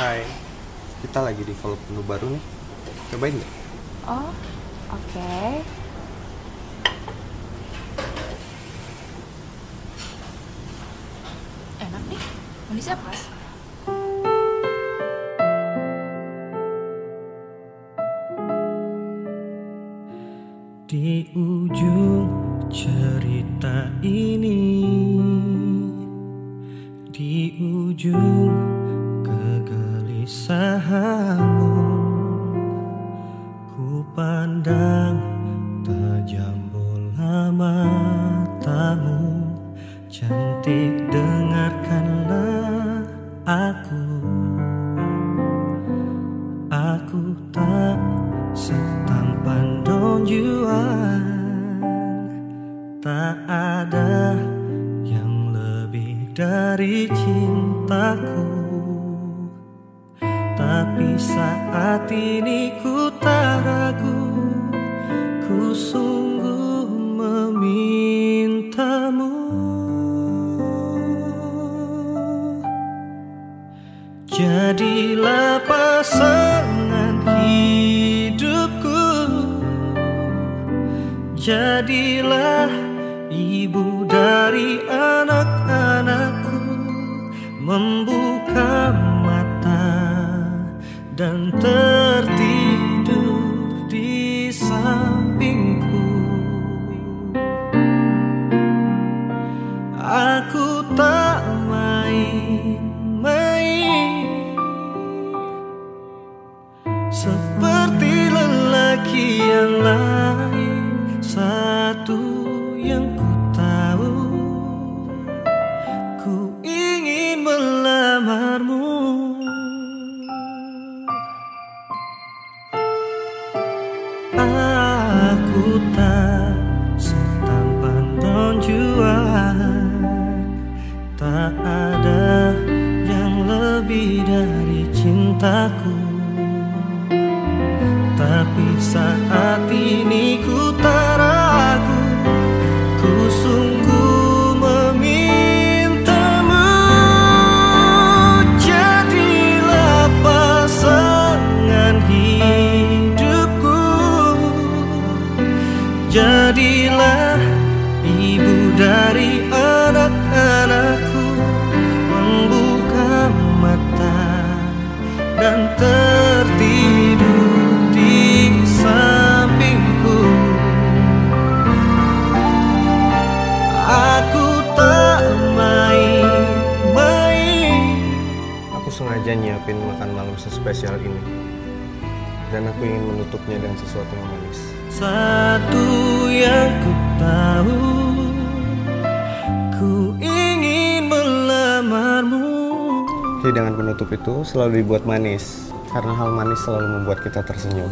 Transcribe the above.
Hai, kita lagi develop menu baru nih. Cobain nggak? Oh, oke. Enak nih. Manisnya pas. Di ujung cerita ini Di ujung kegelisahanmu Ku pandang tajam bola matamu. Cantik dengarkanlah aku. Aku tak setampan Don Juan. Tak ada yang lebih dari cintaku saat ini ku tak ragu Ku sungguh memintamu. Jadilah pasangan hidupku. Jadilah ibu dari anak-anakku. Membuka dan tertidur di sampingku. Aku tak main-main. Seperti lelaki yang lain Satu yang ku Aku tak setampan Juan Tak ada yang lebih dari cintaku Jadilah ibu dari anak-anakku Membuka mata dan tertidur di sampingku Aku tak main-main Aku sengaja nyiapin makan malam sespesial ini. Dan aku ingin menutupnya dengan sesuatu yang manis. Satu yang ku tahu Ku ingin melamarmu Hidangan penutup itu selalu dibuat manis. Karena hal manis selalu membuat kita tersenyum.